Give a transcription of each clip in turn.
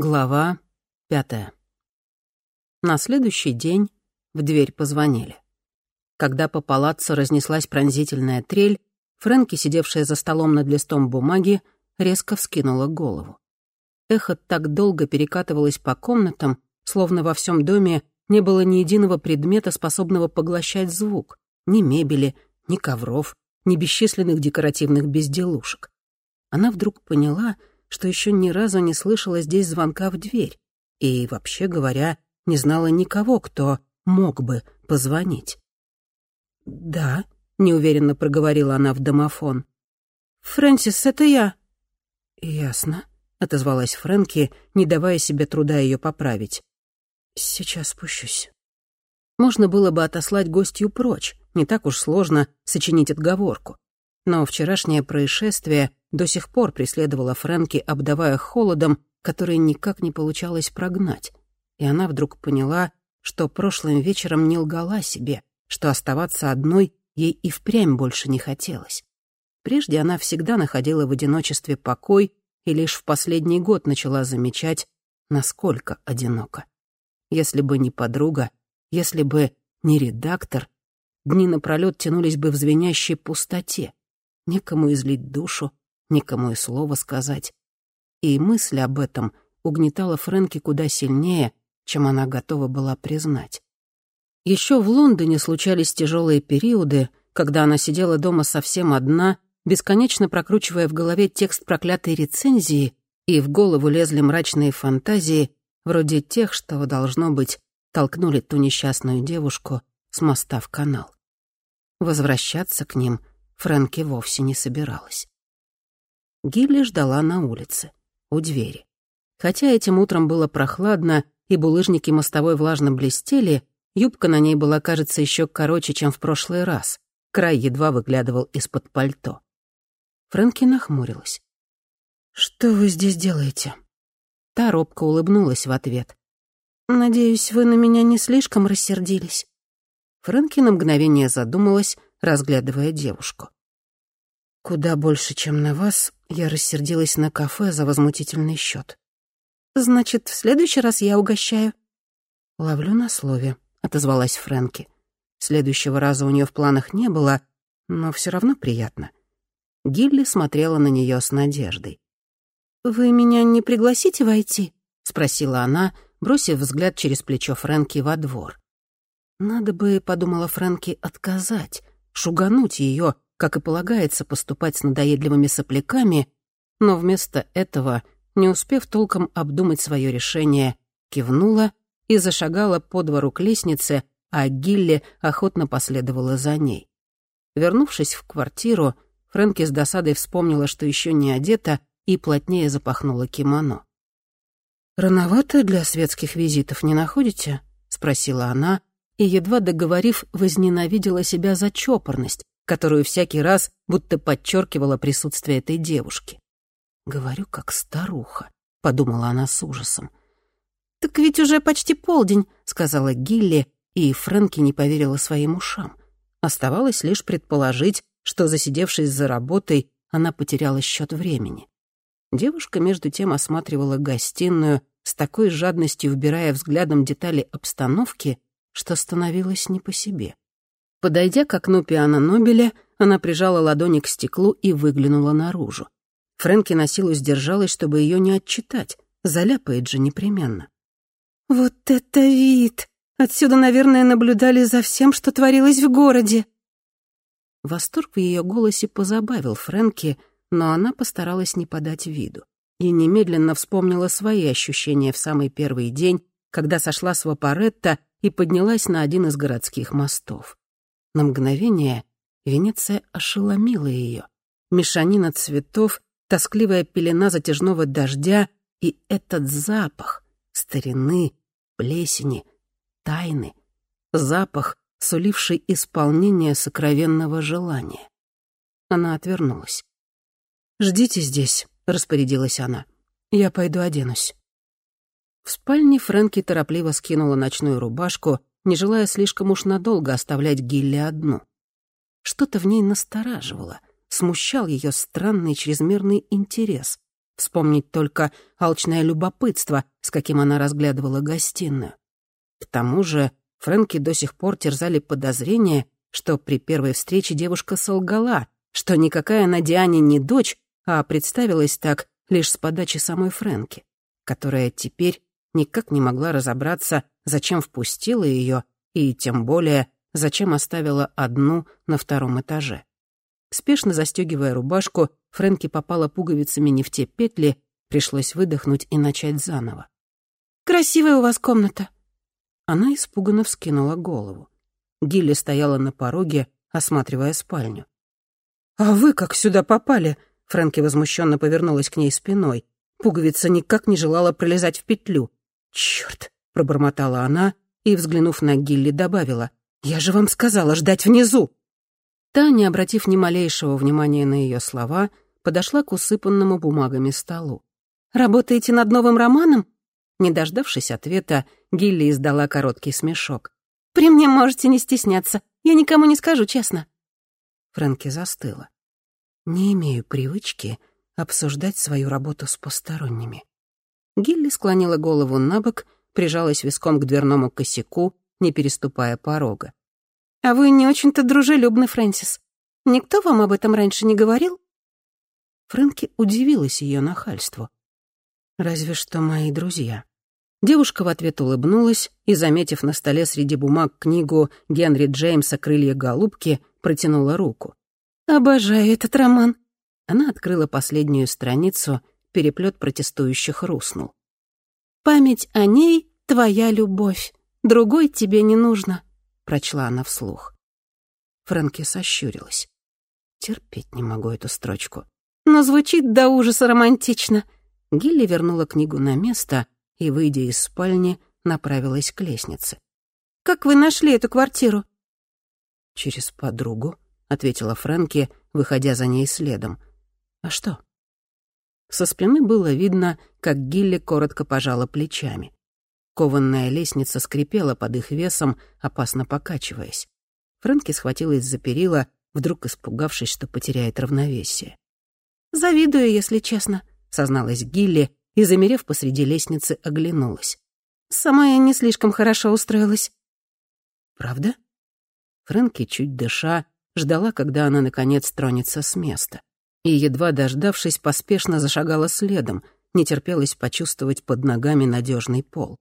Глава пятая. На следующий день в дверь позвонили. Когда по палаццо разнеслась пронзительная трель, Фрэнки, сидевшая за столом над листом бумаги, резко вскинула голову. Эхо так долго перекатывалось по комнатам, словно во всем доме не было ни единого предмета, способного поглощать звук, ни мебели, ни ковров, ни бесчисленных декоративных безделушек. Она вдруг поняла, что еще ни разу не слышала здесь звонка в дверь и, вообще говоря, не знала никого, кто мог бы позвонить. «Да», — неуверенно проговорила она в домофон. «Фрэнсис, это я». «Ясно», — отозвалась Фрэнки, не давая себе труда ее поправить. «Сейчас спущусь». Можно было бы отослать гостью прочь, не так уж сложно сочинить отговорку. Но вчерашнее происшествие до сих пор преследовала Фрэнки, обдавая холодом, который никак не получалось прогнать. И она вдруг поняла, что прошлым вечером не лгала себе, что оставаться одной ей и впрямь больше не хотелось. Прежде она всегда находила в одиночестве покой и лишь в последний год начала замечать, насколько одиноко. Если бы не подруга, если бы не редактор, дни напролёт тянулись бы в звенящей пустоте. Некому излить душу, никому и слова сказать. И мысль об этом угнетала Фрэнки куда сильнее, чем она готова была признать. Еще в Лондоне случались тяжелые периоды, когда она сидела дома совсем одна, бесконечно прокручивая в голове текст проклятой рецензии, и в голову лезли мрачные фантазии, вроде тех, что, должно быть, толкнули ту несчастную девушку с моста в канал. Возвращаться к ним Фрэнки вовсе не собиралась. Гилли ждала на улице, у двери. Хотя этим утром было прохладно, и булыжники мостовой влажно блестели, юбка на ней была, кажется, еще короче, чем в прошлый раз. Край едва выглядывал из-под пальто. Фрэнки нахмурилась. «Что вы здесь делаете?» Та робко улыбнулась в ответ. «Надеюсь, вы на меня не слишком рассердились?» Фрэнки на мгновение задумалась, разглядывая девушку. Куда больше, чем на вас, я рассердилась на кафе за возмутительный счет. Значит, в следующий раз я угощаю. Ловлю на слове, отозвалась Фрэнки. Следующего раза у нее в планах не было, но все равно приятно. Гилли смотрела на нее с надеждой. «Вы меня не пригласите войти?» — спросила она, бросив взгляд через плечо Фрэнки во двор. «Надо бы, — подумала Фрэнки, — отказать, шугануть ее, как и полагается поступать с надоедливыми сопляками, но вместо этого, не успев толком обдумать свое решение, кивнула и зашагала по двору к лестнице, а Гилли охотно последовала за ней. Вернувшись в квартиру, Фрэнки с досадой вспомнила, что еще не одета, и плотнее запахнула кимоно. «Рановато для светских визитов, не находите?» — спросила она, и, едва договорив, возненавидела себя за чопорность, которую всякий раз будто подчеркивала присутствие этой девушки. «Говорю, как старуха», — подумала она с ужасом. «Так ведь уже почти полдень», — сказала Гилли, и Фрэнки не поверила своим ушам. Оставалось лишь предположить, что, засидевшись за работой, она потеряла счет времени. Девушка, между тем, осматривала гостиную, с такой жадностью вбирая взглядом детали обстановки, что становилось не по себе. Подойдя к окну пиано Нобеля, она прижала ладони к стеклу и выглянула наружу. Фрэнки на силу сдержалась, чтобы ее не отчитать. Заляпает же непременно. «Вот это вид! Отсюда, наверное, наблюдали за всем, что творилось в городе!» Восторг в ее голосе позабавил Фрэнки, но она постаралась не подать виду. И немедленно вспомнила свои ощущения в самый первый день, когда сошла с Вапоретто и поднялась на один из городских мостов. На мгновение Венеция ошеломила ее. Мешанина цветов, тоскливая пелена затяжного дождя и этот запах старины, плесени, тайны. Запах, суливший исполнение сокровенного желания. Она отвернулась. «Ждите здесь», — распорядилась она. «Я пойду оденусь». В спальне Фрэнки торопливо скинула ночную рубашку не желая слишком уж надолго оставлять Гилли одну. Что-то в ней настораживало, смущал ее странный чрезмерный интерес. Вспомнить только алчное любопытство, с каким она разглядывала гостиную. К тому же Фрэнки до сих пор терзали подозрения, что при первой встрече девушка солгала, что никакая она Диане не дочь, а представилась так лишь с подачи самой Фрэнки, которая теперь никак не могла разобраться, зачем впустила ее и тем более зачем оставила одну на втором этаже. Спешно застегивая рубашку, Фрэнки попала пуговицами не в те петли, пришлось выдохнуть и начать заново. «Красивая у вас комната». Она испуганно вскинула голову. Гилли стояла на пороге, осматривая спальню. «А вы как сюда попали?» Фрэнки возмущенно повернулась к ней спиной. Пуговица никак не желала пролезать в петлю. «Чёрт!» — пробормотала она и, взглянув на Гилли, добавила. «Я же вам сказала ждать внизу!» Та, не обратив ни малейшего внимания на ее слова, подошла к усыпанному бумагами столу. «Работаете над новым романом?» Не дождавшись ответа, Гилли издала короткий смешок. «При мне можете не стесняться. Я никому не скажу, честно». Фрэнки застыла. «Не имею привычки обсуждать свою работу с посторонними». Гилли склонила голову на бок, прижалась виском к дверному косяку, не переступая порога. «А вы не очень-то дружелюбны, Фрэнсис. Никто вам об этом раньше не говорил?» Фрэнки удивилась ее нахальству. «Разве что мои друзья». Девушка в ответ улыбнулась и, заметив на столе среди бумаг книгу Генри Джеймса «Крылья голубки», протянула руку. «Обожаю этот роман». Она открыла последнюю страницу, переплет протестующих руснул. «Память о ней — твоя любовь. Другой тебе не нужно», — прочла она вслух. Фрэнки сощурилась. Терпеть не могу эту строчку. Но звучит до ужаса романтично. Гилли вернула книгу на место и, выйдя из спальни, направилась к лестнице. «Как вы нашли эту квартиру?» «Через подругу», — ответила Фрэнки, выходя за ней следом. «А что?» Со спины было видно, как Гилли коротко пожала плечами. Кованная лестница скрипела под их весом, опасно покачиваясь. Фрэнки схватилась за перила, вдруг испугавшись, что потеряет равновесие. «Завидую, если честно», — созналась Гилли и, замерев посреди лестницы, оглянулась. «Сама я не слишком хорошо устроилась». «Правда?» Фрэнки, чуть дыша, ждала, когда она, наконец, тронется с места. И, едва дождавшись, поспешно зашагала следом, не терпелось почувствовать под ногами надежный пол.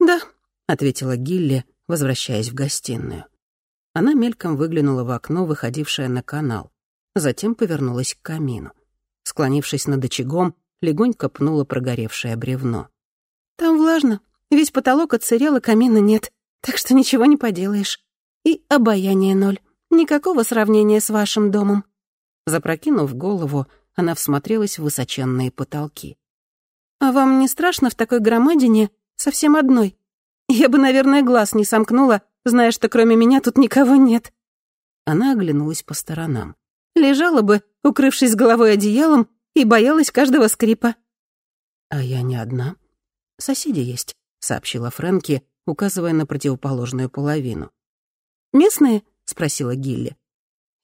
«Да», — ответила Гилли, возвращаясь в гостиную. Она мельком выглянула в окно, выходившее на канал. Затем повернулась к камину. Склонившись над очагом, легонько пнула прогоревшее бревно. «Там влажно, весь потолок отсырел, и камина нет, так что ничего не поделаешь. И обаяние ноль. Никакого сравнения с вашим домом». Запрокинув голову, она всмотрелась в высоченные потолки. «А вам не страшно в такой громадине совсем одной? Я бы, наверное, глаз не сомкнула, зная, что кроме меня тут никого нет». Она оглянулась по сторонам. Лежала бы, укрывшись головой одеялом, и боялась каждого скрипа. «А я не одна. Соседи есть», — сообщила Фрэнки, указывая на противоположную половину. «Местные?» — спросила Гилли.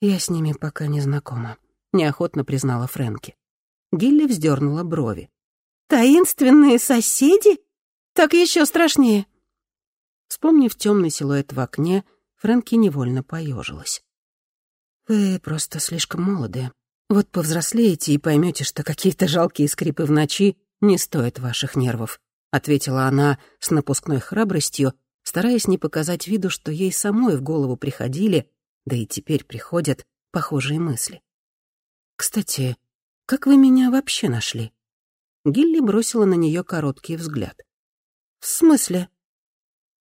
«Я с ними пока не знакома», — неохотно признала Фрэнки. Гилли вздернула брови. «Таинственные соседи? Так еще страшнее!» Вспомнив темный силуэт в окне, Фрэнки невольно поежилась. «Вы просто слишком молоды. Вот повзрослеете и поймете, что какие-то жалкие скрипы в ночи не стоят ваших нервов», — ответила она с напускной храбростью, стараясь не показать виду, что ей самой в голову приходили, да и теперь приходят похожие мысли. «Кстати, как вы меня вообще нашли?» Гилли бросила на нее короткий взгляд. «В смысле?»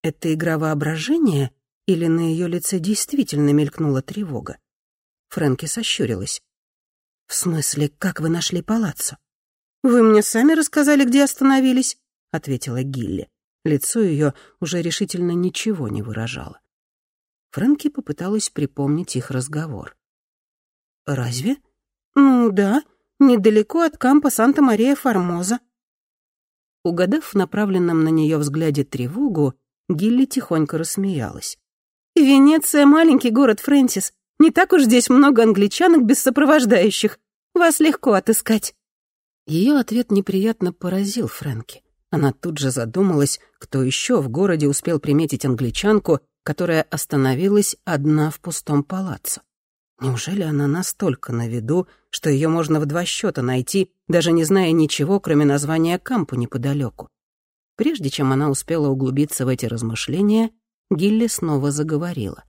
Это игра воображения или на ее лице действительно мелькнула тревога? Фрэнки сощурилась. «В смысле, как вы нашли палаццо?» «Вы мне сами рассказали, где остановились», — ответила Гилли. Лицо ее уже решительно ничего не выражало. Фрэнки попыталась припомнить их разговор. «Разве?» «Ну да, недалеко от кампа Санта-Мария-Формоза». Угадав в направленном на нее взгляде тревогу, Гилли тихонько рассмеялась. «Венеция — маленький город, Фрэнсис. Не так уж здесь много англичанок без сопровождающих. Вас легко отыскать». Ее ответ неприятно поразил Фрэнки. Она тут же задумалась, кто еще в городе успел приметить англичанку, которая остановилась одна в пустом палаццо. Неужели она настолько на виду, что ее можно в два счета найти, даже не зная ничего, кроме названия кампу неподалеку? Прежде чем она успела углубиться в эти размышления, Гилли снова заговорила.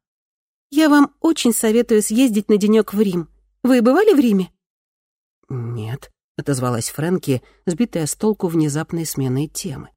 «Я вам очень советую съездить на денек в Рим. Вы бывали в Риме?» «Нет», — отозвалась Фрэнки, сбитая с толку внезапной сменой темы.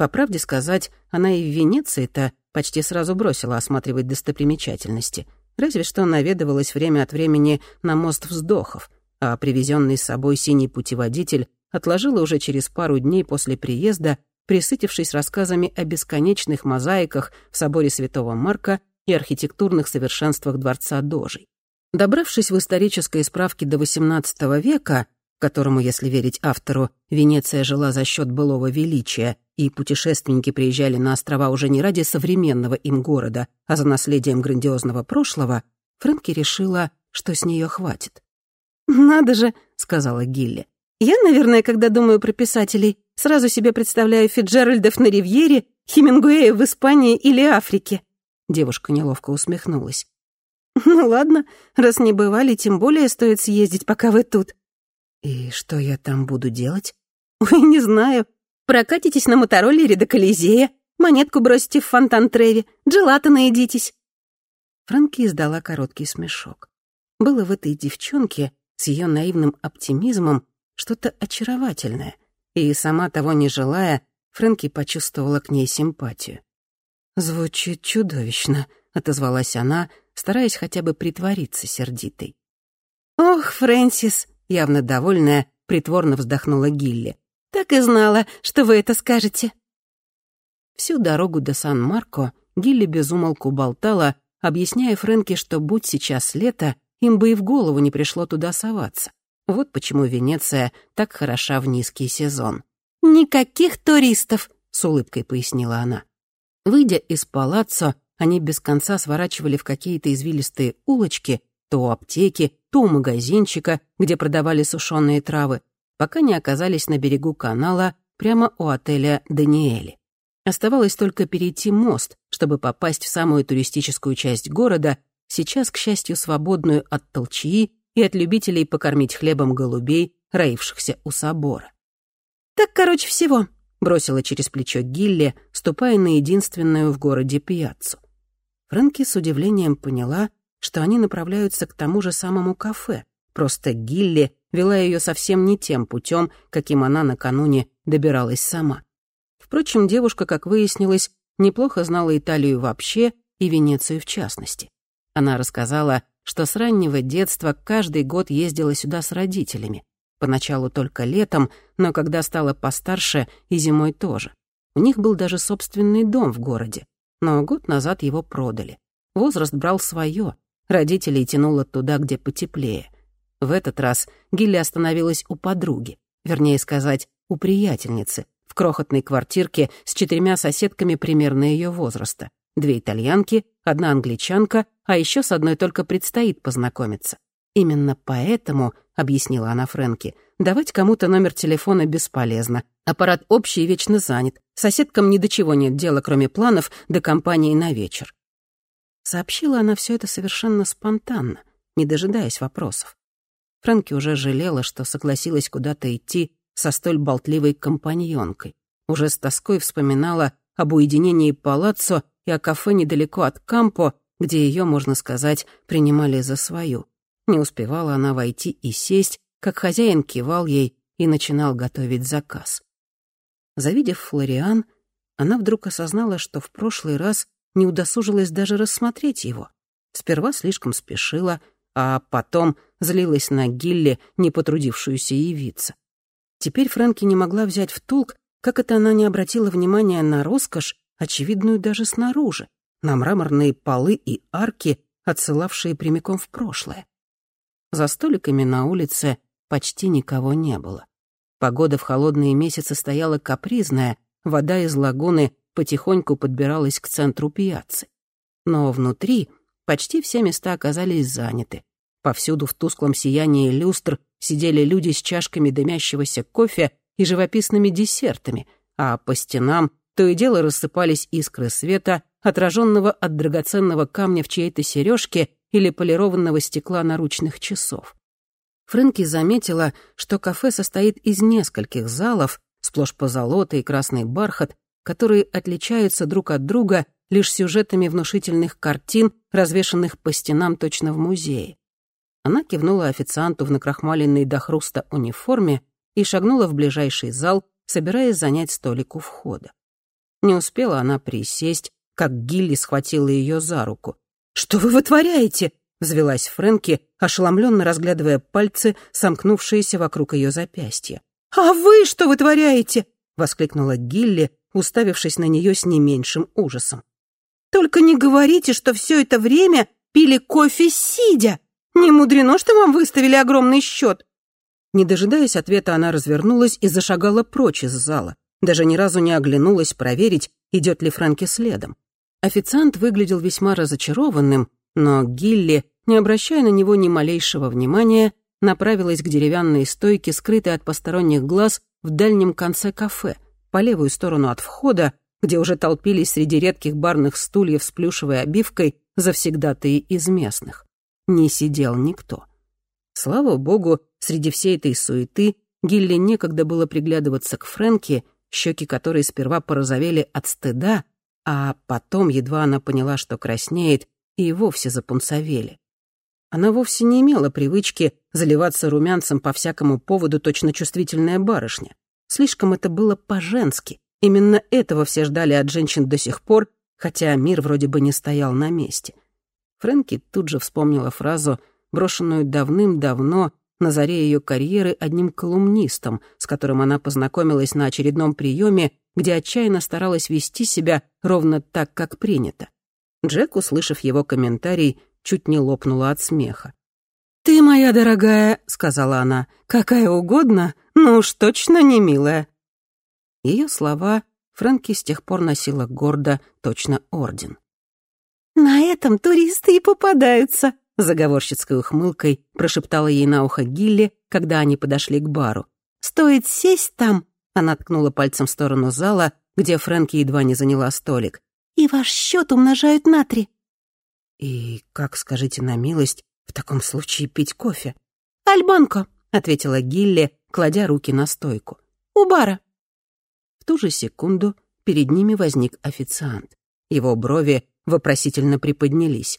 По правде сказать, она и в Венеции-то почти сразу бросила осматривать достопримечательности, разве что наведывалась время от времени на мост вздохов, а привезенный с собой синий путеводитель отложила уже через пару дней после приезда, присытившись рассказами о бесконечных мозаиках в соборе Святого Марка и архитектурных совершенствах дворца Дожей. Добравшись в исторической справке до XVIII века, которому, если верить автору, Венеция жила за счет былого величия, и путешественники приезжали на острова уже не ради современного им города, а за наследием грандиозного прошлого, Фрэнки решила, что с нее хватит. «Надо же», — сказала Гилли. «Я, наверное, когда думаю про писателей, сразу себе представляю Фиджеральдов на Ривьере, Хемингуэя в Испании или Африке». Девушка неловко усмехнулась. «Ну ладно, раз не бывали, тем более стоит съездить, пока вы тут. «И что я там буду делать?» «Ой, не знаю. Прокатитесь на мотороллере до Колизея, монетку бросите в фонтан Треви, джелато наедитесь». Франки издала короткий смешок. Было в этой девчонке с ее наивным оптимизмом что-то очаровательное, и, сама того не желая, Фрэнки почувствовала к ней симпатию. «Звучит чудовищно», — отозвалась она, стараясь хотя бы притвориться сердитой. «Ох, Фрэнсис, Явно довольная, притворно вздохнула Гилли. «Так и знала, что вы это скажете». Всю дорогу до Сан-Марко Гилли безумолку болтала, объясняя Фрэнке, что будь сейчас лето, им бы и в голову не пришло туда соваться. Вот почему Венеция так хороша в низкий сезон. «Никаких туристов», — с улыбкой пояснила она. Выйдя из палаццо, они без конца сворачивали в какие-то извилистые улочки, то у аптеки, то у магазинчика, где продавали сушеные травы, пока не оказались на берегу канала прямо у отеля «Даниэли». Оставалось только перейти мост, чтобы попасть в самую туристическую часть города, сейчас, к счастью, свободную от толчии и от любителей покормить хлебом голубей, роившихся у собора. «Так, короче, всего», — бросила через плечо Гилли, ступая на единственную в городе пьяцу. Фрэнки с удивлением поняла, что они направляются к тому же самому кафе. Просто Гилли вела ее совсем не тем путем, каким она накануне добиралась сама. Впрочем, девушка, как выяснилось, неплохо знала Италию вообще и Венецию в частности. Она рассказала, что с раннего детства каждый год ездила сюда с родителями. Поначалу только летом, но когда стала постарше, и зимой тоже. У них был даже собственный дом в городе, но год назад его продали. Возраст брал свое, Родителей тянуло туда, где потеплее. В этот раз Гилли остановилась у подруги, вернее сказать, у приятельницы, в крохотной квартирке с четырьмя соседками примерно ее возраста. Две итальянки, одна англичанка, а еще с одной только предстоит познакомиться. Именно поэтому, объяснила она Фрэнки, давать кому-то номер телефона бесполезно. Аппарат общий и вечно занят. Соседкам ни до чего нет дела, кроме планов до компании на вечер. Сообщила она все это совершенно спонтанно, не дожидаясь вопросов. Фрэнки уже жалела, что согласилась куда-то идти со столь болтливой компаньонкой. Уже с тоской вспоминала об уединении палаццо и о кафе недалеко от Кампо, где ее, можно сказать, принимали за свою. Не успевала она войти и сесть, как хозяин кивал ей и начинал готовить заказ. Завидев Флориан, она вдруг осознала, что в прошлый раз не удосужилась даже рассмотреть его. Сперва слишком спешила, а потом злилась на Гилли, не потрудившуюся явиться. Теперь Фрэнки не могла взять в толк, как это она не обратила внимания на роскошь, очевидную даже снаружи, на мраморные полы и арки, отсылавшие прямиком в прошлое. За столиками на улице почти никого не было. Погода в холодные месяцы стояла капризная, вода из лагуны потихоньку подбиралась к центру пьяцы. Но внутри почти все места оказались заняты. Повсюду в тусклом сиянии люстр сидели люди с чашками дымящегося кофе и живописными десертами, а по стенам то и дело рассыпались искры света, отраженного от драгоценного камня в чьей-то сережке или полированного стекла наручных часов. Фрэнки заметила, что кафе состоит из нескольких залов, сплошь позолота и красный бархат, которые отличаются друг от друга лишь сюжетами внушительных картин, развешанных по стенам точно в музее. Она кивнула официанту в накрахмаленной до хруста униформе и шагнула в ближайший зал, собираясь занять столик у входа. Не успела она присесть, как Гилли схватила ее за руку. «Что вы вытворяете?» — взвелась Фрэнки, ошеломленно разглядывая пальцы, сомкнувшиеся вокруг ее запястья. «А вы что вытворяете?» — воскликнула Гилли, уставившись на нее с не меньшим ужасом. «Только не говорите, что все это время пили кофе сидя!» Не мудрено, что вам выставили огромный счет. Не дожидаясь ответа, она развернулась и зашагала прочь из зала. Даже ни разу не оглянулась проверить, идет ли Фрэнки следом. Официант выглядел весьма разочарованным, но Гилли, не обращая на него ни малейшего внимания, направилась к деревянной стойке, скрытой от посторонних глаз, в дальнем конце кафе, по левую сторону от входа, где уже толпились среди редких барных стульев с плюшевой обивкой завсегдатые из местных не сидел никто. Слава богу, среди всей этой суеты Гилли некогда было приглядываться к Фрэнке, щеки которой сперва порозовели от стыда, а потом, едва она поняла, что краснеет, и вовсе запунцовели. Она вовсе не имела привычки заливаться румянцем по всякому поводу точно чувствительная барышня. Слишком это было по-женски. Именно этого все ждали от женщин до сих пор, хотя мир вроде бы не стоял на месте. Фрэнки тут же вспомнила фразу, брошенную давным-давно на заре ее карьеры одним колумнистом, с которым она познакомилась на очередном приеме, где отчаянно старалась вести себя ровно так, как принято. Джек, услышав его комментарий, чуть не лопнула от смеха. «Ты, моя дорогая», — сказала она, — «какая угодно, но уж точно не милая». Ее слова Фрэнки с тех пор носила гордо, точно орден. «На этом туристы и попадаются», — заговорщицкой ухмылкой прошептала ей на ухо Гилли, когда они подошли к бару. «Стоит сесть там», — она ткнула пальцем в сторону зала, где Фрэнки едва не заняла столик, «и ваш счет умножают на три». «И как, скажите на милость, в таком случае пить кофе?» «Альбанко», — ответила Гилли, кладя руки на стойку. «У бара». Ту же секунду перед ними возник официант. Его брови вопросительно приподнялись.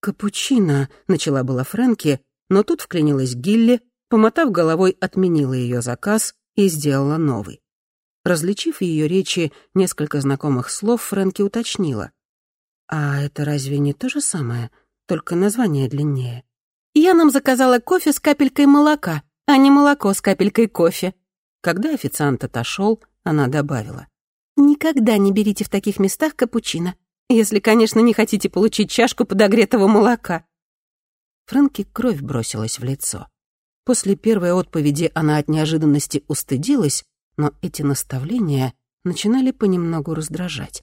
«Капучино», — начала была Фрэнки, но тут вклинилась Гилли, помотав головой, отменила ее заказ и сделала новый. Различив в ее речи несколько знакомых слов, Фрэнки уточнила. «А это разве не то же самое, только название длиннее?» «Я нам заказала кофе с капелькой молока, а не молоко с капелькой кофе». Когда официант отошел, она добавила. «Никогда не берите в таких местах капучино. Если, конечно, не хотите получить чашку подогретого молока». Фрэнки кровь бросилась в лицо. После первой отповеди она от неожиданности устыдилась, но эти наставления начинали понемногу раздражать.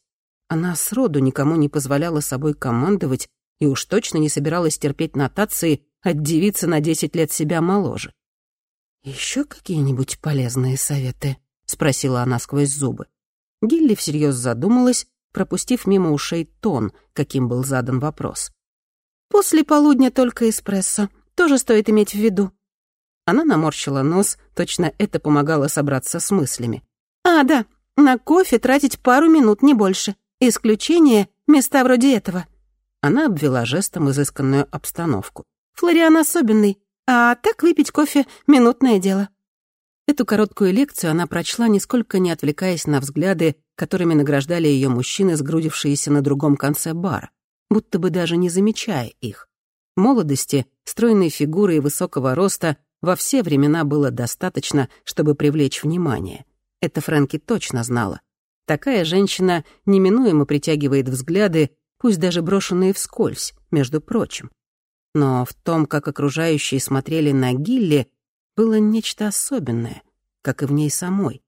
Она сроду никому не позволяла собой командовать и уж точно не собиралась терпеть нотации от девицы на десять лет себя моложе. «Еще какие-нибудь полезные советы?» — спросила она сквозь зубы. Гилли всерьез задумалась, пропустив мимо ушей тон, каким был задан вопрос. «После полудня только эспрессо. Тоже стоит иметь в виду». Она наморщила нос, точно это помогало собраться с мыслями. «А, да, на кофе тратить пару минут, не больше. Исключение — места вроде этого». Она обвела жестом изысканную обстановку. «Флориан особенный, а так выпить кофе — минутное дело». Эту короткую лекцию она прочла, нисколько не отвлекаясь на взгляды, которыми награждали ее мужчины, сгрудившиеся на другом конце бара, будто бы даже не замечая их. Молодости, стройной фигуры и высокого роста во все времена было достаточно, чтобы привлечь внимание. Это Фрэнки точно знала. Такая женщина неминуемо притягивает взгляды, пусть даже брошенные вскользь, между прочим. Но в том, как окружающие смотрели на Гилли, было нечто особенное, как и в ней самой.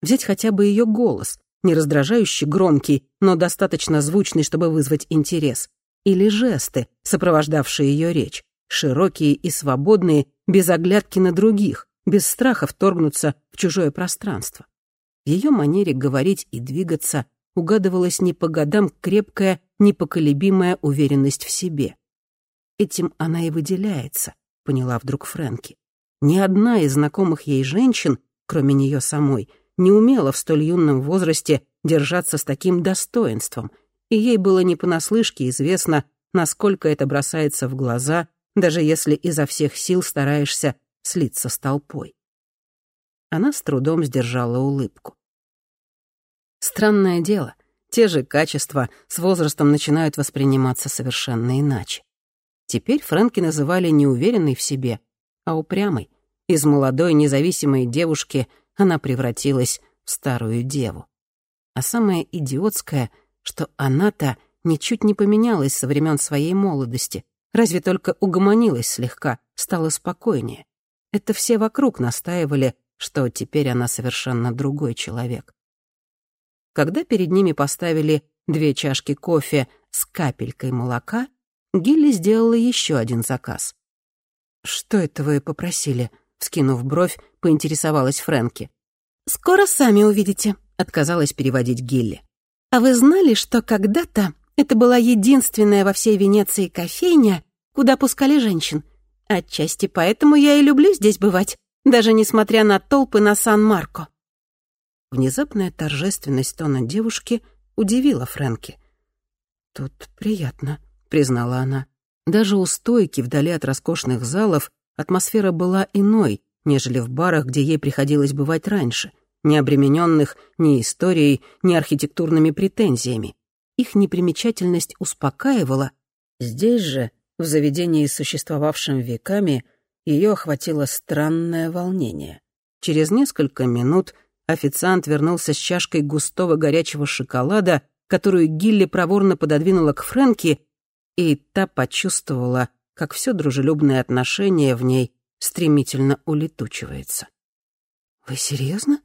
Взять хотя бы ее голос, не раздражающий громкий, но достаточно звучный, чтобы вызвать интерес, или жесты, сопровождавшие ее речь. широкие и свободные, без оглядки на других, без страха вторгнуться в чужое пространство. В ее манере говорить и двигаться угадывалась не по годам крепкая, непоколебимая уверенность в себе. Этим она и выделяется, поняла вдруг Фрэнки. Ни одна из знакомых ей женщин, кроме нее самой, не умела в столь юном возрасте держаться с таким достоинством, и ей было не понаслышке известно, насколько это бросается в глаза, даже если изо всех сил стараешься слиться с толпой. Она с трудом сдержала улыбку. Странное дело, те же качества с возрастом начинают восприниматься совершенно иначе. Теперь Фрэнки называли не уверенной в себе, а упрямой. Из молодой независимой девушки она превратилась в старую деву. А самое идиотское, что она-то ничуть не поменялась со времен своей молодости, разве только угомонилась слегка, стала спокойнее. Это все вокруг настаивали, что теперь она совершенно другой человек. Когда перед ними поставили две чашки кофе с капелькой молока, Гилли сделала еще один заказ. «Что это вы попросили?» — вскинув бровь, поинтересовалась Фрэнки. «Скоро сами увидите», — отказалась переводить Гилли. «А вы знали, что когда-то это была единственная во всей Венеции кофейня, куда пускали женщин? Отчасти поэтому я и люблю здесь бывать, даже несмотря на толпы на Сан-Марко». Внезапная торжественность тона девушки удивила Фрэнки. «Тут приятно», — признала она. Даже у стойки, вдали от роскошных залов, атмосфера была иной, нежели в барах, где ей приходилось бывать раньше, не обремененных ни историей, ни архитектурными претензиями. Их непримечательность успокаивала. Здесь же, в заведении, существовавшем веками, ее охватило странное волнение. Через несколько минут официант вернулся с чашкой густого горячего шоколада, которую Гилли проворно пододвинула к Фрэнки, и та почувствовала, как все дружелюбное отношение в ней стремительно улетучивается. «Вы серьезно?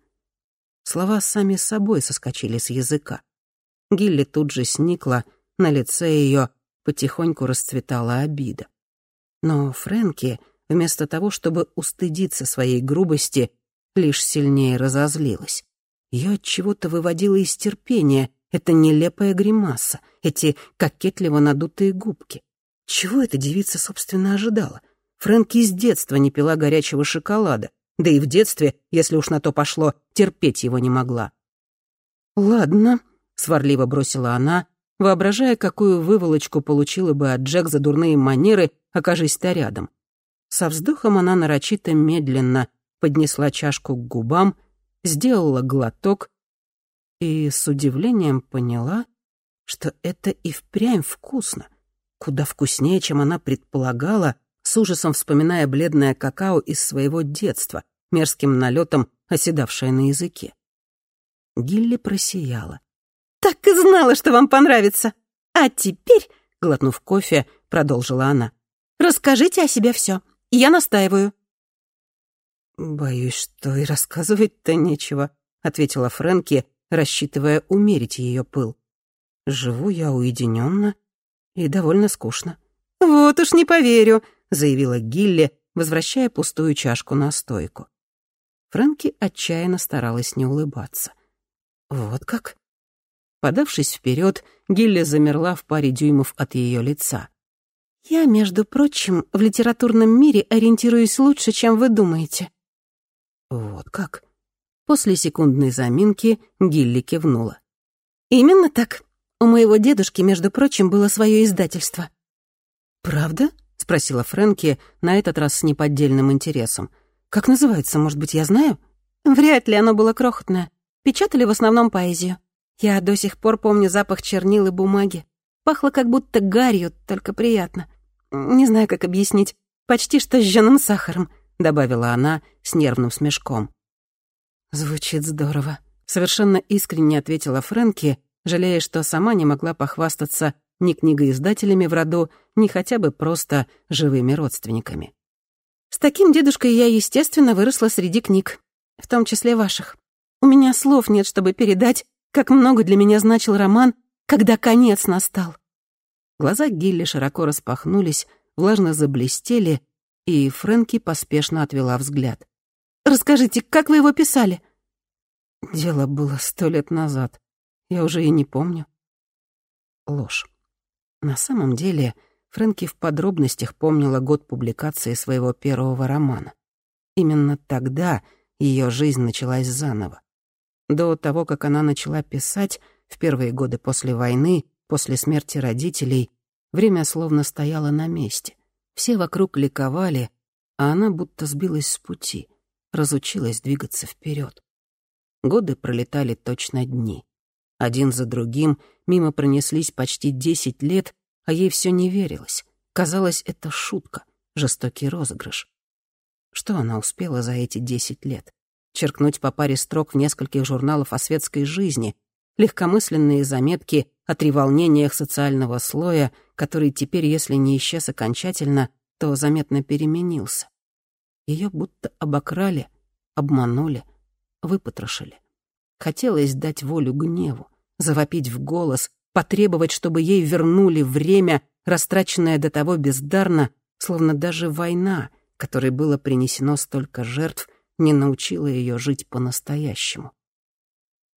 Слова сами собой соскочили с языка. Гилли тут же сникла, на лице ее потихоньку расцветала обида. Но Фрэнки, вместо того, чтобы устыдиться своей грубости, лишь сильнее разозлилась. Ее от чего-то выводило из терпения эта нелепая гримаса, эти кокетливо надутые губки. Чего эта девица, собственно, ожидала? Фрэнки с детства не пила горячего шоколада, да и в детстве, если уж на то пошло, терпеть его не могла. «Ладно», — сварливо бросила она, воображая, какую выволочку получила бы от Джек за дурные манеры, окажись-то рядом. Со вздохом она нарочито медленно поднесла чашку к губам, сделала глоток и с удивлением поняла, что это и впрямь вкусно, куда вкуснее, чем она предполагала, с ужасом вспоминая бледное какао из своего детства, мерзким налетом оседавшее на языке. Гилли просияла. «Так и знала, что вам понравится! А теперь, — глотнув кофе, продолжила она, — расскажите о себе все. Я настаиваю». «Боюсь, что и рассказывать-то нечего», — ответила Фрэнки, рассчитывая умерить ее пыл. «Живу я уединенно и довольно скучно». «Вот уж не поверю», — заявила Гилли, возвращая пустую чашку на стойку. Фрэнки отчаянно старалась не улыбаться. «Вот как?» Подавшись вперед, Гилли замерла в паре дюймов от ее лица. «Я, между прочим, в литературном мире ориентируюсь лучше, чем вы думаете». «Вот как?» После секундной заминки Гилли кивнула. «Именно так. У моего дедушки, между прочим, было свое издательство». «Правда?» — спросила Фрэнки, на этот раз с неподдельным интересом. «Как называется, может быть, я знаю?» «Вряд ли оно было крохотное. Печатали в основном поэзию. Я до сих пор помню запах чернил и бумаги. Пахло как будто гарью, только приятно. Не знаю, как объяснить. Почти что с жжёным сахаром», — добавила она с нервным смешком. «Звучит здорово», — совершенно искренне ответила Фрэнки, жалея, что сама не могла похвастаться ни книгоиздателями в роду, ни хотя бы просто живыми родственниками. «С таким дедушкой я, естественно, выросла среди книг, в том числе ваших. У меня слов нет, чтобы передать, как много для меня значил роман «Когда конец настал». Глаза Гилли широко распахнулись, влажно заблестели, и Фрэнки поспешно отвела взгляд. «Расскажите, как вы его писали?» Дело было сто лет назад. Я уже и не помню. Ложь. На самом деле, Фрэнки в подробностях помнила год публикации своего первого романа. Именно тогда ее жизнь началась заново. До того, как она начала писать, в первые годы после войны, после смерти родителей, время словно стояло на месте. Все вокруг ликовали, а она будто сбилась с пути, разучилась двигаться вперед. Годы пролетали точно дни. Один за другим мимо пронеслись почти десять лет, а ей все не верилось. Казалось, это шутка, жестокий розыгрыш. Что она успела за эти десять лет? Черкнуть по паре строк в нескольких журналах о светской жизни, легкомысленные заметки о треволнениях социального слоя, который теперь, если не исчез окончательно, то заметно переменился. Ее будто обокрали, обманули, выпотрошили. Хотелось дать волю гневу, завопить в голос, потребовать, чтобы ей вернули время, растраченное до того бездарно, словно даже война, которой было принесено столько жертв, не научила ее жить по-настоящему.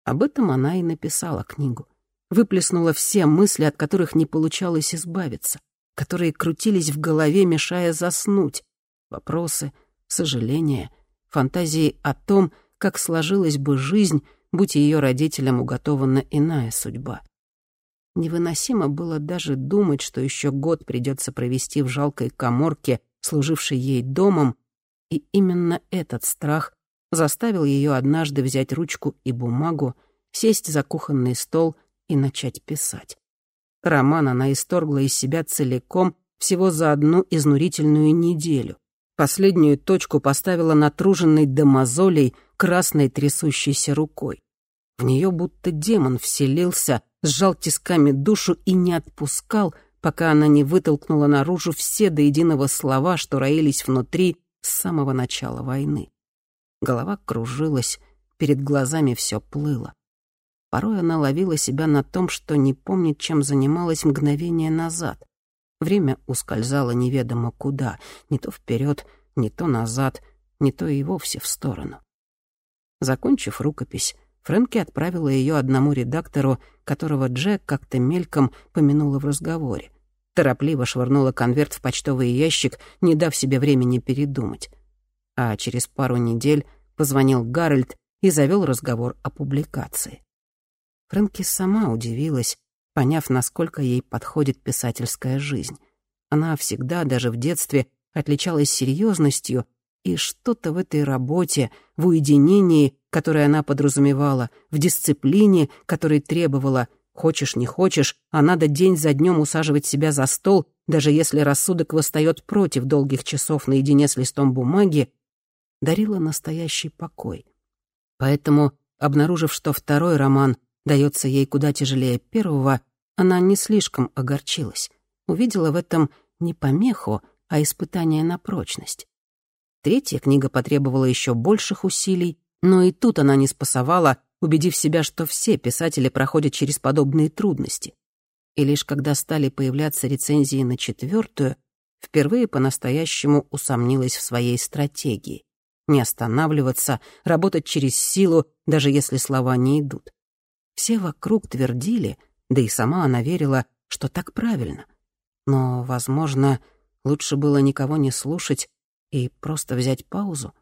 Об этом она и написала книгу. Выплеснула все мысли, от которых не получалось избавиться, которые крутились в голове, мешая заснуть. Вопросы, сожаления, фантазии о том, как сложилась бы жизнь, будь ее родителям уготована иная судьба. Невыносимо было даже думать, что еще год придется провести в жалкой коморке, служившей ей домом, и именно этот страх заставил ее однажды взять ручку и бумагу, сесть за кухонный стол и начать писать. Роман она исторгла из себя целиком всего за одну изнурительную неделю. Последнюю точку поставила натруженной до мозолей красной трясущейся рукой. В нее будто демон вселился, сжал тисками душу и не отпускал, пока она не вытолкнула наружу все до единого слова, что роились внутри с самого начала войны. Голова кружилась, перед глазами все плыло. Порой она ловила себя на том, что не помнит, чем занималась мгновение назад. Время ускользало неведомо куда, не то вперед, не то назад, не то и вовсе в сторону. Закончив рукопись, Фрэнки отправила ее одному редактору, которого Джек как-то мельком помянула в разговоре. Торопливо швырнула конверт в почтовый ящик, не дав себе времени передумать. А через пару недель позвонил Гарольд и завел разговор о публикации. Фрэнки сама удивилась, поняв, насколько ей подходит писательская жизнь. Она всегда, даже в детстве, отличалась серьезностью, и что-то в этой работе, в уединении, которое она подразумевала, в дисциплине, которой требовала, хочешь не хочешь, а надо день за днем усаживать себя за стол, даже если рассудок восстает против долгих часов наедине с листом бумаги, дарила настоящий покой. Поэтому, обнаружив, что второй роман дается ей куда тяжелее первого, она не слишком огорчилась. Увидела в этом не помеху, а испытание на прочность. Третья книга потребовала еще больших усилий, но и тут она не спасовала, убедив себя, что все писатели проходят через подобные трудности. И лишь когда стали появляться рецензии на четвертую, впервые по-настоящему усомнилась в своей стратегии. Не останавливаться, работать через силу, даже если слова не идут. Все вокруг твердили, да и сама она верила, что так правильно. Но, возможно, лучше было никого не слушать и просто взять паузу,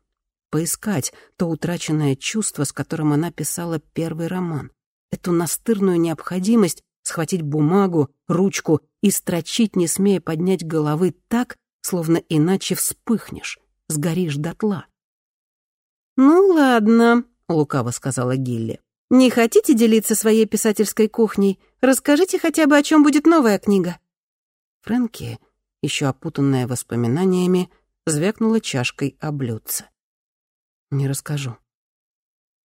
поискать то утраченное чувство, с которым она писала первый роман, эту настырную необходимость схватить бумагу, ручку и строчить, не смея поднять головы так, словно иначе вспыхнешь, сгоришь дотла. «Ну ладно», — лукаво сказала Гилли. Не хотите делиться своей писательской кухней? Расскажите хотя бы, о чем будет новая книга». Фрэнки, еще опутанная воспоминаниями, звякнула чашкой о блюдце. «Не расскажу».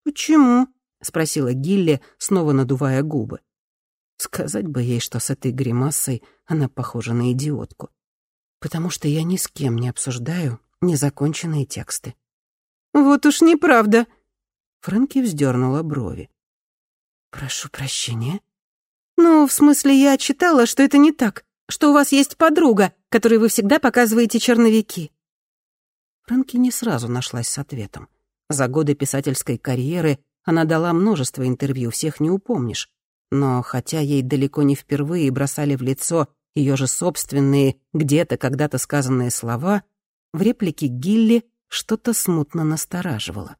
«Почему?» — спросила Гилли, снова надувая губы. Сказать бы ей, что с этой гримасой она похожа на идиотку. Потому что я ни с кем не обсуждаю незаконченные тексты. «Вот уж неправда!» Фрэнки вздернула брови. «Прошу прощения». «Ну, в смысле, я читала, что это не так. что у вас есть подруга, которой вы всегда показываете черновики». Фрэнки не сразу нашлась с ответом. За годы писательской карьеры она дала множество интервью, всех не упомнишь. Но хотя ей далеко не впервые бросали в лицо ее же собственные, где-то когда-то сказанные слова, в реплике Гилли что-то смутно настораживало.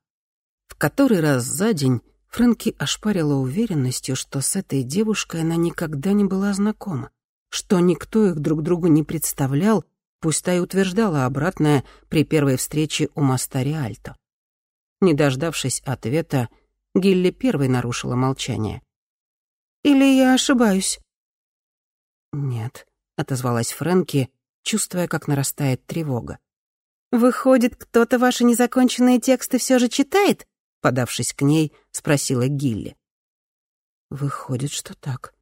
В который раз за день Фрэнки ошпарила уверенностью, что с этой девушкой она никогда не была знакома, что никто их друг другу не представлял, пусть та и утверждала обратное при первой встрече у моста Риальто. Не дождавшись ответа, Гилли первой нарушила молчание. «Или я ошибаюсь?» «Нет», — отозвалась Фрэнки, чувствуя, как нарастает тревога. «Выходит, кто-то ваши незаконченные тексты все же читает?» Подавшись к ней, спросила Гилли. «Выходит, что так».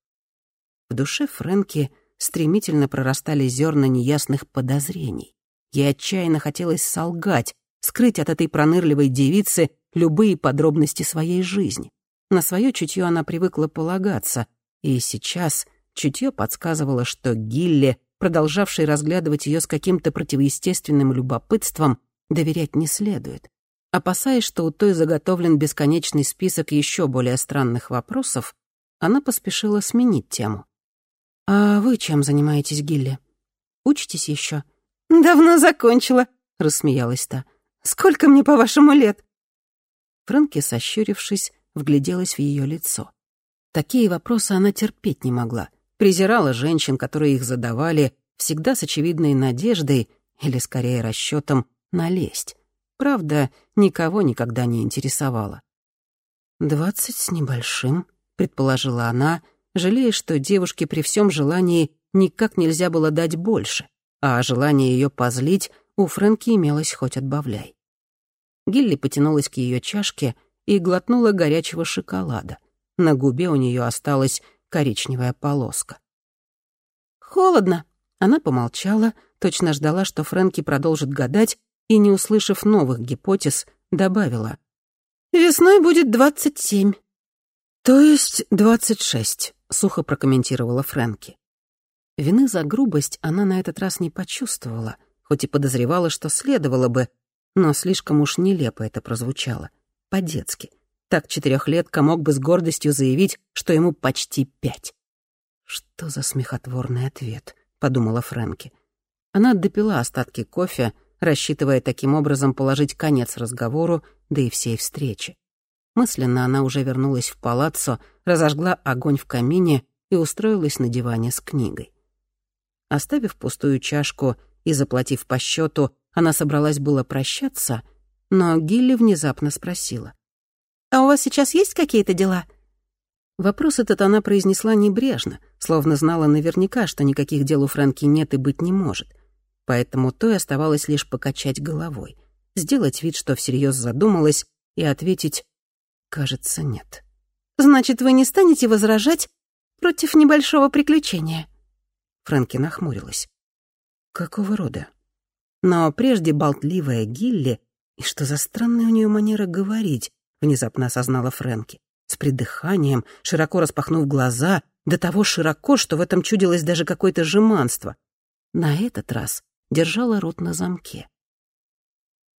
В душе Фрэнки стремительно прорастали зерна неясных подозрений. Ей отчаянно хотелось солгать, скрыть от этой пронырливой девицы любые подробности своей жизни. На свое чутье она привыкла полагаться, и сейчас чутье подсказывало, что Гилли продолжавший разглядывать ее с каким-то противоестественным любопытством, доверять не следует. Опасаясь, что у той заготовлен бесконечный список еще более странных вопросов, она поспешила сменить тему. «А вы чем занимаетесь, Гилли? Учитесь еще? «Давно закончила», — рассмеялась та. «Сколько мне, по-вашему, лет?» Фрэнки, сощурившись, вгляделась в ее лицо. Такие вопросы она терпеть не могла — презирала женщин, которые их задавали, всегда с очевидной надеждой, или скорее расчетом, налезть. Правда, никого никогда не интересовала. «Двадцать с небольшим», — предположила она, жалея, что девушке при всем желании никак нельзя было дать больше, а желание ее позлить у Фрэнки имелось хоть отбавляй. Гилли потянулась к ее чашке и глотнула горячего шоколада. На губе у нее осталась коричневая полоска. «Холодно!» Она помолчала, точно ждала, что Фрэнки продолжит гадать, и, не услышав новых гипотез, добавила. «Весной будет двадцать семь». «То есть двадцать шесть», — сухо прокомментировала Фрэнки. Вины за грубость она на этот раз не почувствовала, хоть и подозревала, что следовало бы, но слишком уж нелепо это прозвучало. По-детски. Так четырехлетка мог бы с гордостью заявить, что ему почти пять. «Что за смехотворный ответ?» — подумала Фрэнки. Она допила остатки кофе, рассчитывая таким образом положить конец разговору, да и всей встрече. Мысленно она уже вернулась в палаццо, разожгла огонь в камине и устроилась на диване с книгой. Оставив пустую чашку и заплатив по счету, она собралась было прощаться, но Гилли внезапно спросила. «А у вас сейчас есть какие-то дела?» Вопрос этот она произнесла небрежно, словно знала наверняка, что никаких дел у Фрэнки нет и быть не может. Поэтому то и оставалось лишь покачать головой, сделать вид, что всерьез задумалась, и ответить «кажется, нет». «Значит, вы не станете возражать против небольшого приключения?» Фрэнки нахмурилась. «Какого рода?» Но прежде болтливая Гилли, и что за странная у нее манера говорить, внезапно осознала Фрэнки. С придыханием, широко распахнув глаза, до того широко, что в этом чудилось даже какое-то жеманство. На этот раз держала рот на замке.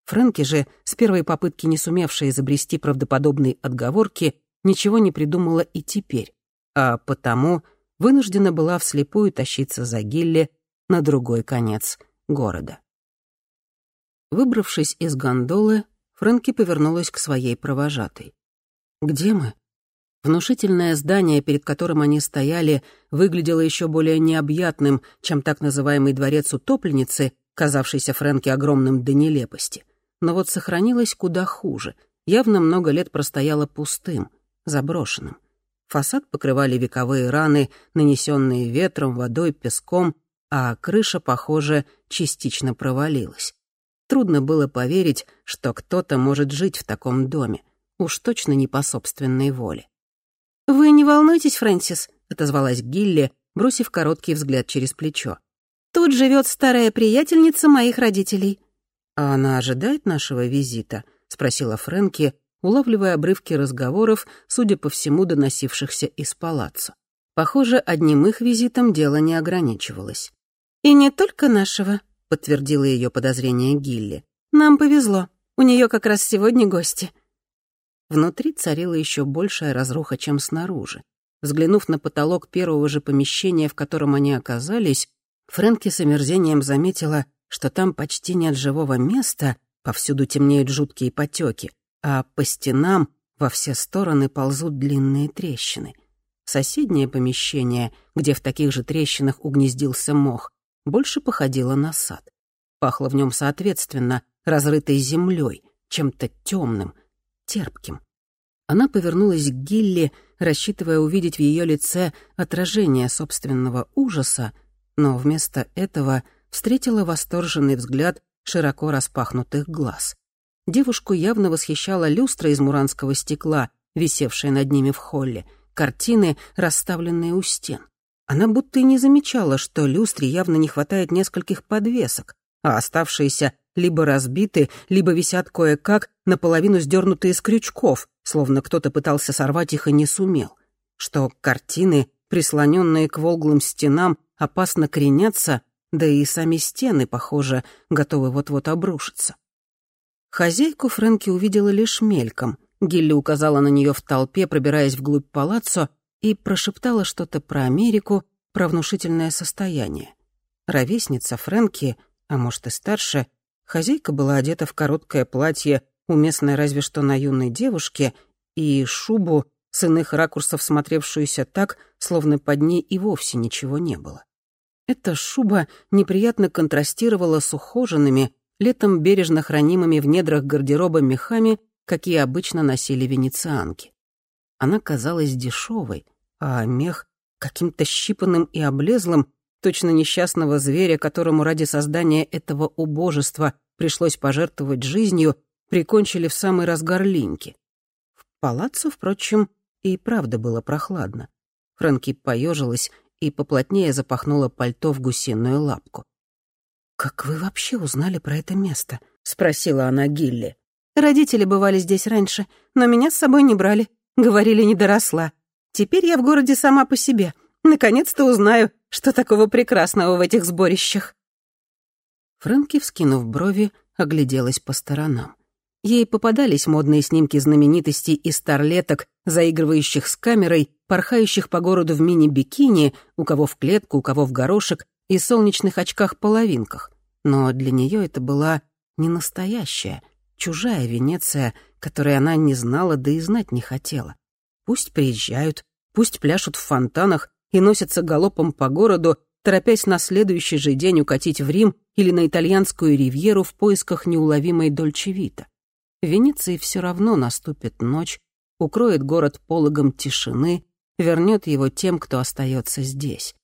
Фрэнки же, с первой попытки не сумевшая изобрести правдоподобные отговорки, ничего не придумала и теперь, а потому вынуждена была вслепую тащиться за Гилли на другой конец города. Выбравшись из гондолы, Фрэнки повернулась к своей провожатой. «Где мы?» Внушительное здание, перед которым они стояли, выглядело еще более необъятным, чем так называемый дворец утопленницы, казавшийся Фрэнке огромным до нелепости. Но вот сохранилось куда хуже. Явно много лет простояло пустым, заброшенным. Фасад покрывали вековые раны, нанесенные ветром, водой, песком, а крыша, похоже, частично провалилась. Трудно было поверить, что кто-то может жить в таком доме. Уж точно не по собственной воле. «Вы не волнуйтесь, Фрэнсис», — отозвалась Гилли, бросив короткий взгляд через плечо. «Тут живет старая приятельница моих родителей». «А она ожидает нашего визита?» — спросила Фрэнки, улавливая обрывки разговоров, судя по всему, доносившихся из палаца. Похоже, одним их визитом дело не ограничивалось. «И не только нашего», — подтвердила ее подозрение Гилли. «Нам повезло. У нее как раз сегодня гости». Внутри царила еще большая разруха, чем снаружи. Взглянув на потолок первого же помещения, в котором они оказались, Фрэнки с омерзением заметила, что там почти нет живого места, повсюду темнеют жуткие потеки, а по стенам во все стороны ползут длинные трещины. Соседнее помещение, где в таких же трещинах угнездился мох, больше походило на сад. Пахло в нем соответственно разрытой землей, чем-то темным, терпким. Она повернулась к Гилли, рассчитывая увидеть в ее лице отражение собственного ужаса, но вместо этого встретила восторженный взгляд широко распахнутых глаз. Девушку явно восхищала люстра из муранского стекла, висевшая над ними в холле, картины, расставленные у стен. Она будто и не замечала, что люстре явно не хватает нескольких подвесок, а оставшиеся либо разбиты, либо висят кое-как, наполовину сдернутые с крючков, словно кто-то пытался сорвать их и не сумел. Что картины, прислоненные к волглым стенам, опасно кренятся, да и сами стены, похоже, готовы вот-вот обрушиться. Хозяйку Фрэнки увидела лишь мельком. Гилли указала на нее в толпе, пробираясь вглубь палаццо, и прошептала что-то про Америку, про внушительное состояние. Ровесница Фрэнки, а может и старше, хозяйка была одета в короткое платье, уместное разве что на юной девушке, и шубу, с иных ракурсов смотревшуюся так, словно под ней и вовсе ничего не было. Эта шуба неприятно контрастировала с ухоженными, летом бережно хранимыми в недрах гардероба мехами, какие обычно носили венецианки. Она казалась дешевой, а мех — каким-то щипанным и облезлым, точно несчастного зверя, которому ради создания этого убожества пришлось пожертвовать жизнью, прикончили в самый разгар линьки. В палаццо, впрочем, и правда было прохладно. Фрэнки поежилась и поплотнее запахнула пальто в гусиную лапку. «Как вы вообще узнали про это место?» — спросила она Гилли. «Родители бывали здесь раньше, но меня с собой не брали. Говорили, не доросла. Теперь я в городе сама по себе. Наконец-то узнаю, что такого прекрасного в этих сборищах». Фрэнки, вскинув брови, огляделась по сторонам. Ей попадались модные снимки знаменитостей и старлеток, заигрывающих с камерой, порхающих по городу в мини-бикини, у кого в клетку, у кого в горошек, и солнечных очках-половинках но для нее это была не настоящая, чужая Венеция, которой она не знала, да и знать не хотела. Пусть приезжают, пусть пляшут в фонтанах и носятся галопом по городу, торопясь на следующий же день укатить в Рим или на итальянскую ривьеру в поисках неуловимой Дольчевита. В Венеции все равно наступит ночь, укроет город пологом тишины, вернет его тем, кто остается здесь.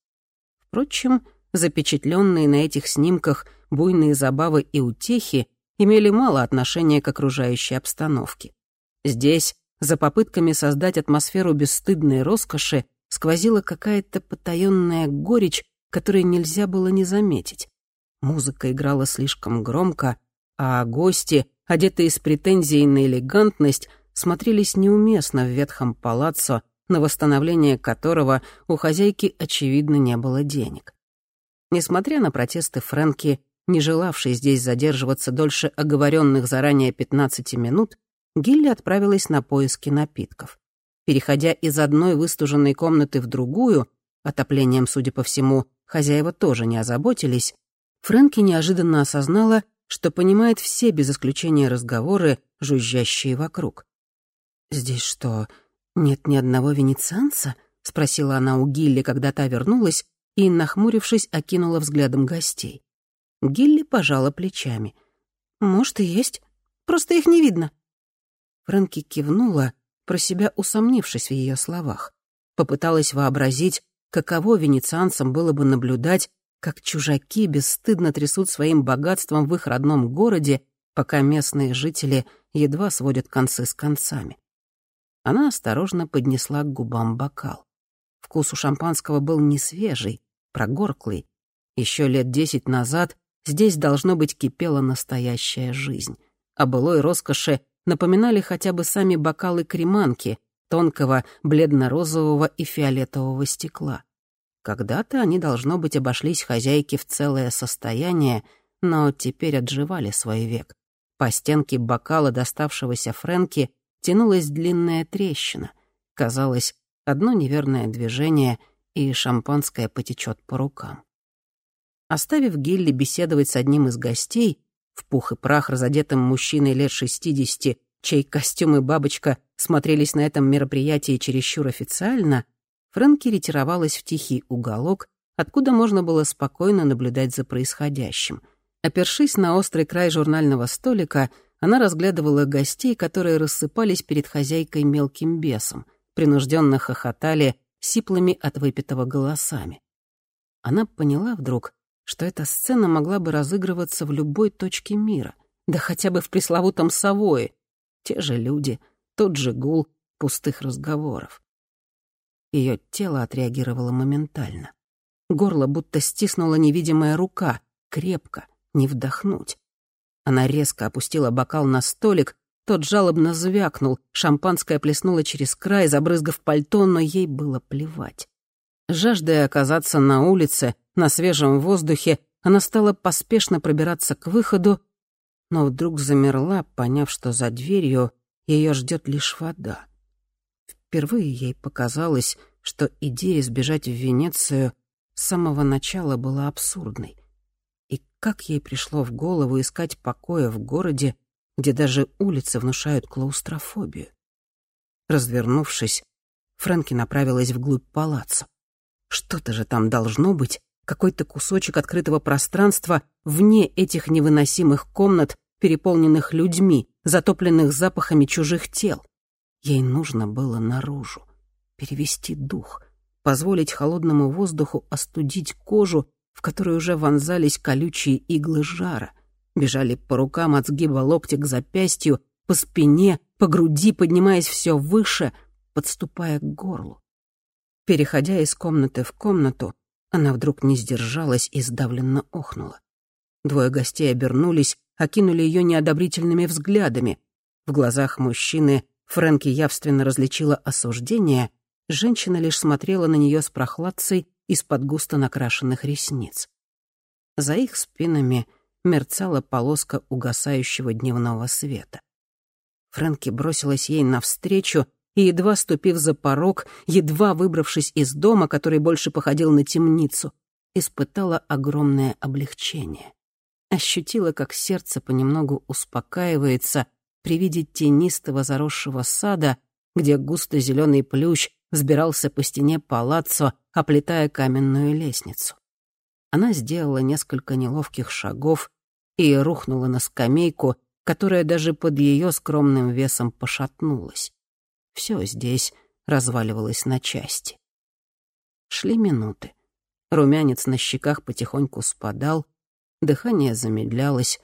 Впрочем, запечатленные на этих снимках буйные забавы и утехи имели мало отношения к окружающей обстановке. Здесь, за попытками создать атмосферу бесстыдной роскоши, сквозила какая-то потаённая горечь, которой нельзя было не заметить. Музыка играла слишком громко, а гости, одетые с претензией на элегантность, смотрелись неуместно в ветхом палаццо, на восстановление которого у хозяйки, очевидно, не было денег. Несмотря на протесты Фрэнки, не желавшей здесь задерживаться дольше оговоренных заранее 15 минут, Гилли отправилась на поиски напитков. Переходя из одной выстуженной комнаты в другую, отоплением, судя по всему, хозяева тоже не озаботились, Фрэнки неожиданно осознала, что понимает все без исключения разговоры, жужжащие вокруг. «Здесь что, нет ни одного венецианца?» — спросила она у Гилли, когда та вернулась, и, нахмурившись, окинула взглядом гостей. Гилли пожала плечами. «Может, и есть. Просто их не видно». Фрэнки кивнула, про себя усомнившись в ее словах. Попыталась вообразить, каково венецианцам было бы наблюдать, как чужаки бесстыдно трясут своим богатством в их родном городе, пока местные жители едва сводят концы с концами. Она осторожно поднесла к губам бокал. Вкус у шампанского был не свежий, прогорклый. Еще лет десять назад здесь, должно быть, кипела настоящая жизнь. О былой роскоши напоминали хотя бы сами бокалы креманки, тонкого бледно-розового и фиолетового стекла. Когда-то они, должно быть, обошлись хозяйке в целое состояние, но теперь отживали свой век. По стенке бокала, доставшегося Фрэнки, тянулась длинная трещина. Казалось, одно неверное движение, и шампанское потечет по рукам. Оставив Гилли беседовать с одним из гостей, в пух и прах разодетым мужчиной лет шестидесяти, чей костюм и бабочка смотрелись на этом мероприятии чересчур официально, Фрэнки ретировалась в тихий уголок, откуда можно было спокойно наблюдать за происходящим. Опершись на острый край журнального столика, она разглядывала гостей, которые рассыпались перед хозяйкой мелким бесом, принужденно хохотали сиплыми от выпитого голосами. Она поняла вдруг, что эта сцена могла бы разыгрываться в любой точке мира, да хотя бы в пресловутом Савое. Те же люди, тот же гул пустых разговоров. Ее тело отреагировало моментально. Горло будто стиснула невидимая рука, крепко, не вдохнуть. Она резко опустила бокал на столик, тот жалобно звякнул, шампанское плеснуло через край, забрызгав пальто, но ей было плевать. Жаждая оказаться на улице, на свежем воздухе, она стала поспешно пробираться к выходу, но вдруг замерла, поняв, что за дверью ее ждет лишь вода. Впервые ей показалось, что идея сбежать в Венецию с самого начала была абсурдной. И как ей пришло в голову искать покоя в городе, где даже улицы внушают клаустрофобию? Развернувшись, Фрэнки направилась вглубь палаца. Что-то же там должно быть, какой-то кусочек открытого пространства вне этих невыносимых комнат, переполненных людьми, затопленных запахами чужих тел. Ей нужно было наружу, перевести дух, позволить холодному воздуху остудить кожу, в которой уже вонзались колючие иглы жара, бежали по рукам от сгиба локтя к запястью, по спине, по груди, поднимаясь все выше, подступая к горлу. Переходя из комнаты в комнату, она вдруг не сдержалась и сдавленно охнула. Двое гостей обернулись, окинули ее неодобрительными взглядами. В глазах мужчины Фрэнки явственно различила осуждение, женщина лишь смотрела на нее с прохладцей из-под густо накрашенных ресниц. За их спинами мерцала полоска угасающего дневного света. Фрэнки бросилась ей навстречу, и, едва ступив за порог, едва выбравшись из дома, который больше походил на темницу, испытала огромное облегчение. Ощутила, как сердце понемногу успокаивается при виде тенистого заросшего сада, где густо зеленый плющ взбирался по стене палаццо, оплетая каменную лестницу. Она сделала несколько неловких шагов и рухнула на скамейку, которая даже под ее скромным весом пошатнулась. Все здесь разваливалось на части. Шли минуты. Румянец на щеках потихоньку спадал, дыхание замедлялось,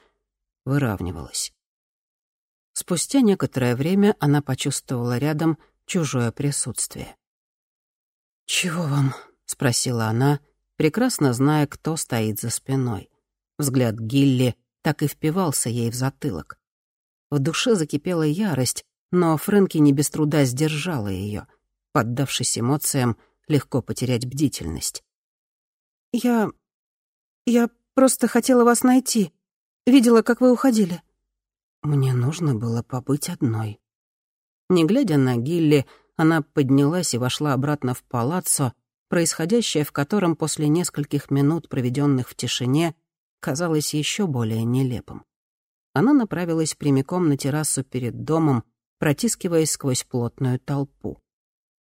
выравнивалось. Спустя некоторое время она почувствовала рядом чужое присутствие. «Чего вам?» — спросила она, прекрасно зная, кто стоит за спиной. Взгляд Гилли так и впивался ей в затылок. В душе закипела ярость, но Фрэнки не без труда сдержала ее. Поддавшись эмоциям, легко потерять бдительность. «Я... я просто хотела вас найти. Видела, как вы уходили». Мне нужно было побыть одной. Не глядя на Гилли, она поднялась и вошла обратно в палаццо, происходящее в котором после нескольких минут, проведенных в тишине, казалось еще более нелепым. Она направилась прямиком на террасу перед домом, протискиваясь сквозь плотную толпу.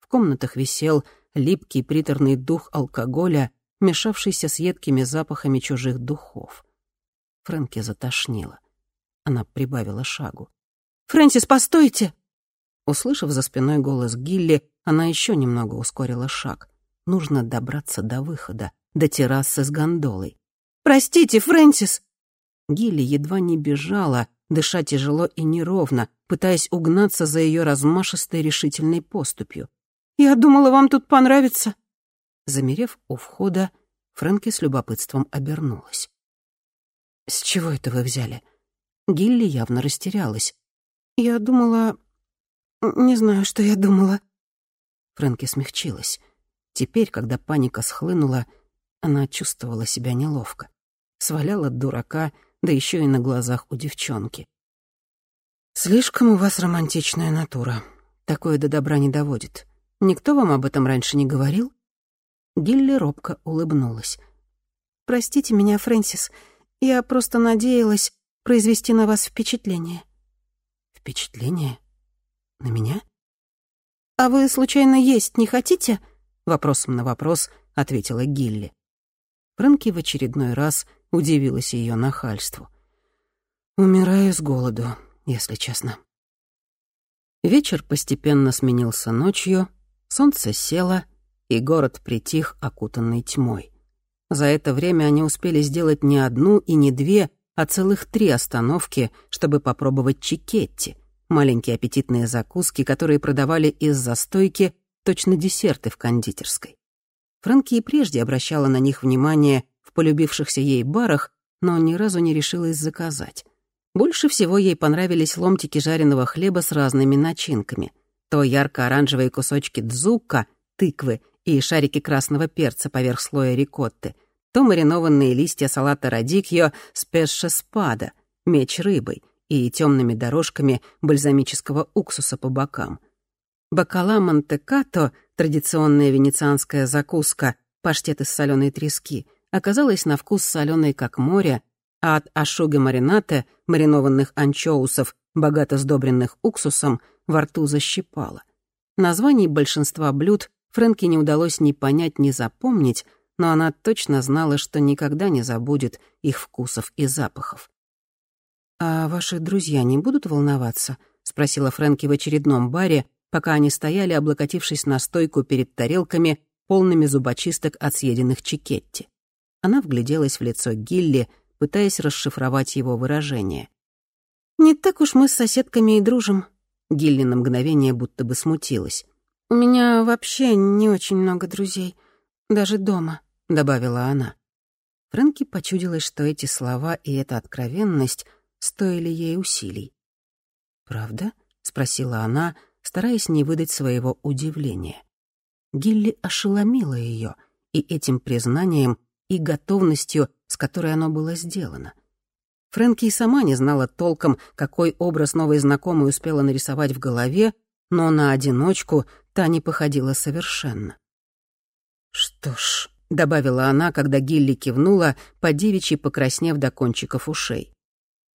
В комнатах висел липкий приторный дух алкоголя, мешавшийся с едкими запахами чужих духов. Фрэнки затошнила. Она прибавила шагу. «Фрэнсис, постойте!» Услышав за спиной голос Гилли, она еще немного ускорила шаг. Нужно добраться до выхода, до террасы с гондолой. «Простите, Фрэнсис!» Гилли едва не бежала, дыша тяжело и неровно, пытаясь угнаться за ее размашистой решительной поступью. «Я думала, вам тут понравится». Замерев у входа, Фрэнки с любопытством обернулась. «С чего это вы взяли?» Гилли явно растерялась. «Я думала... Не знаю, что я думала. Фрэнки смягчилась. Теперь, когда паника схлынула, она чувствовала себя неловко. Сваляла дурака, да еще и на глазах у девчонки. «Слишком у вас романтичная натура. Такое до добра не доводит. Никто вам об этом раньше не говорил?» Гилли робко улыбнулась. «Простите меня, Фрэнсис. Я просто надеялась произвести на вас впечатление». «Впечатление? На меня?» «А вы, случайно, есть не хотите?» Вопросом на вопрос ответила Гилли. Фрэнки в очередной раз удивилась ее нахальству. «Умираю с голоду», если честно. Вечер постепенно сменился ночью, солнце село, и город притих, окутанный тьмой. За это время они успели сделать не одну и не две, а целых три остановки, чтобы попробовать чикетти, маленькие аппетитные закуски, которые продавали из застойки, точно десерты в кондитерской. Фрэнки и прежде обращала на них внимание полюбившихся ей барах, но ни разу не решилась заказать. Больше всего ей понравились ломтики жареного хлеба с разными начинками. То ярко-оранжевые кусочки дзука, тыквы и шарики красного перца поверх слоя рикотты, то маринованные листья салата радикьо с спада, меч рыбой и темными дорожками бальзамического уксуса по бокам. Бакала мантекато, традиционная венецианская закуска, паштет из соленой трески, оказалась на вкус соленой как море, а от ашуги маринате, маринованных анчоусов, богато сдобренных уксусом, во рту защипало. Названий большинства блюд Фрэнке не удалось ни понять, ни запомнить, но она точно знала, что никогда не забудет их вкусов и запахов. «А ваши друзья не будут волноваться?» — спросила Фрэнки в очередном баре, пока они стояли, облокотившись на стойку перед тарелками, полными зубочисток от съеденных чикетти. Она вгляделась в лицо Гилли — пытаясь расшифровать его выражение. «Не так уж мы с соседками и дружим», — Гилли на мгновение будто бы смутилась. «У меня вообще не очень много друзей, даже дома», — добавила она. Фрэнки почудилось, что эти слова и эта откровенность стоили ей усилий. «Правда?» — спросила она, стараясь не выдать своего удивления. Гилли ошеломила ее, и этим признанием и готовностью, с которой оно было сделано. Фрэнки и сама не знала толком, какой образ новой знакомой успела нарисовать в голове, но на одиночку та не походила совершенно. «Что ж», — добавила она, когда Гилли кивнула, по девичьи покраснев до кончиков ушей.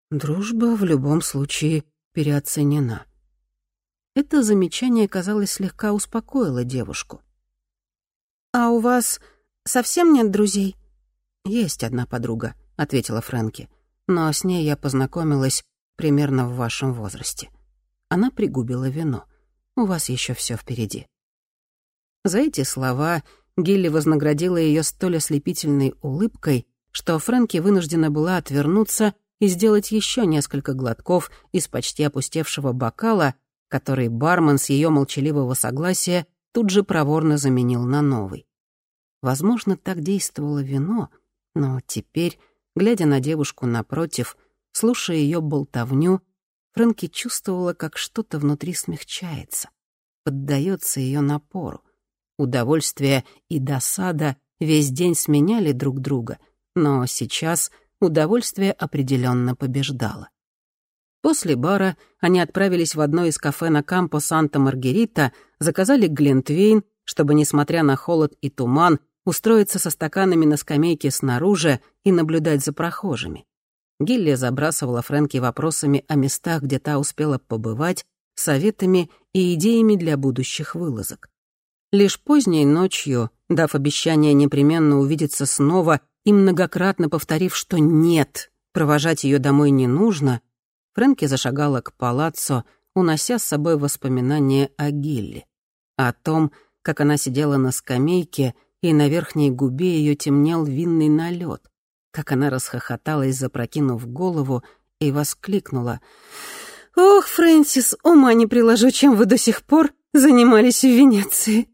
«Дружба в любом случае переоценена». Это замечание, казалось, слегка успокоило девушку. «А у вас совсем нет друзей?» «Есть одна подруга», — ответила Фрэнки. «Но с ней я познакомилась примерно в вашем возрасте». Она пригубила вино. «У вас еще все впереди». За эти слова Гилли вознаградила ее столь ослепительной улыбкой, что Фрэнки вынуждена была отвернуться и сделать еще несколько глотков из почти опустевшего бокала, который бармен с ее молчаливого согласия тут же проворно заменил на новый. Возможно, так действовало вино, но теперь, глядя на девушку напротив, слушая ее болтовню, Фрэнки чувствовала, как что-то внутри смягчается, поддается ее напору. Удовольствие и досада весь день сменяли друг друга, но сейчас удовольствие определенно побеждало. После бара они отправились в одно из кафе на Кампо Санта-Маргерита, заказали глинтвейн, чтобы, несмотря на холод и туман, устроиться со стаканами на скамейке снаружи и наблюдать за прохожими. Гилли забрасывала Фрэнки вопросами о местах, где та успела побывать, советами и идеями для будущих вылазок. Лишь поздней ночью, дав обещание непременно увидеться снова и многократно повторив, что нет, провожать ее домой не нужно, Фрэнки зашагала к палаццо, унося с собой воспоминания о Гилли, о том, как она сидела на скамейке — и на верхней губе ее темнел винный налет, как она расхохоталась, запрокинув голову, и воскликнула. «Ох, Фрэнсис, ума не приложу, чем вы до сих пор занимались в Венеции!»